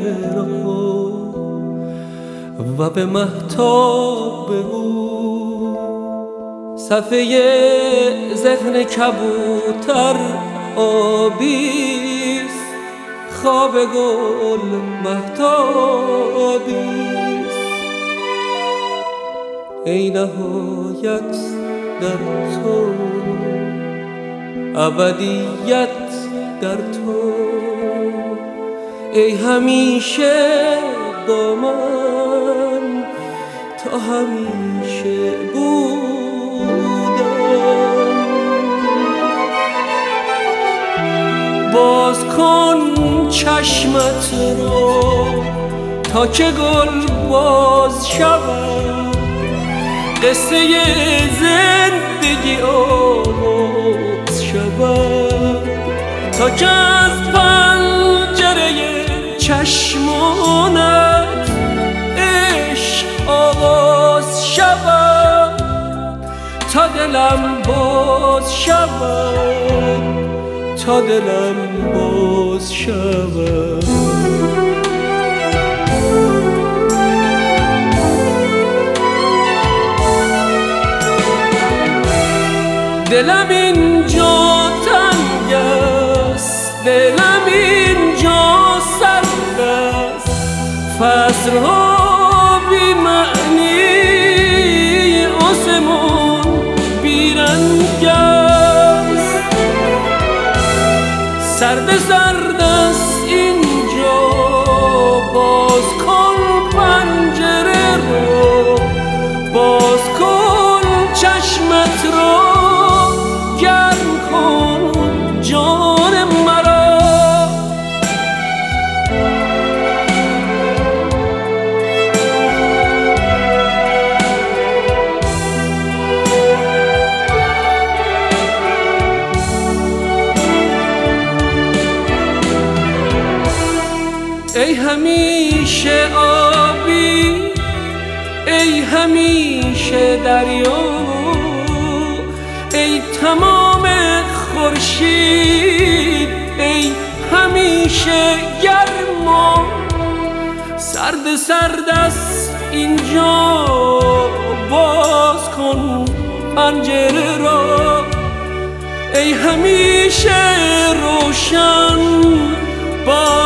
در راه و به محتاب بگو صفحه ذهن کبوتر آبیست خواب گل محتابیست. ای نهایت در تو ابدیت در تو. ای همیشه با من تا همیشه بودم. باز کن چشمت رو تا که گل باز شود. قصه زندگی آغاز شود. تا که از پنجره شود تا دلم باز شود. دلم اینجا تنگ است دلم اینجا سرد است. فصلها سرد ای همیشه آبی ای همیشه دریا ای تمام خورشید ای همیشه گرما سرد سرد است اینجا باز کن پنجره را. ای همیشه روشن باز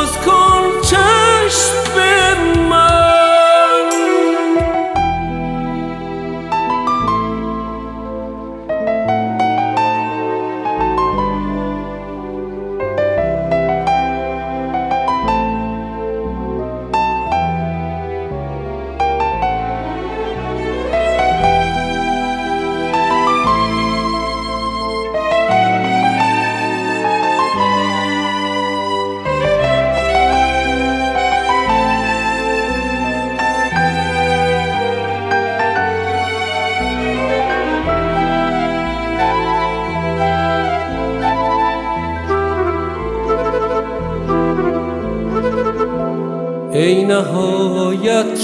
ای نهایت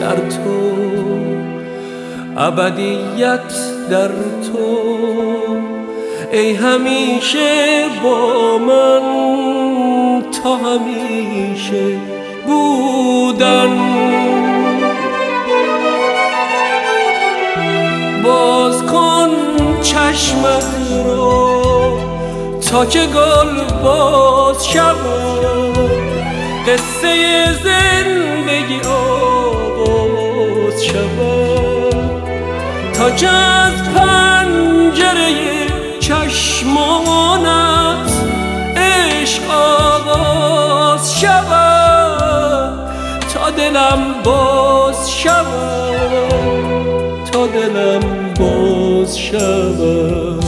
در تو ابدیت در تو. ای همیشه با من تا همیشه بودن. باز کن چشمت رو تا که گل باز شود. قصه زندگی آغاز شود. تا از پنجره چشمانت عشق آغاز شود. تا دلم باز شود. تا دلم باز شود.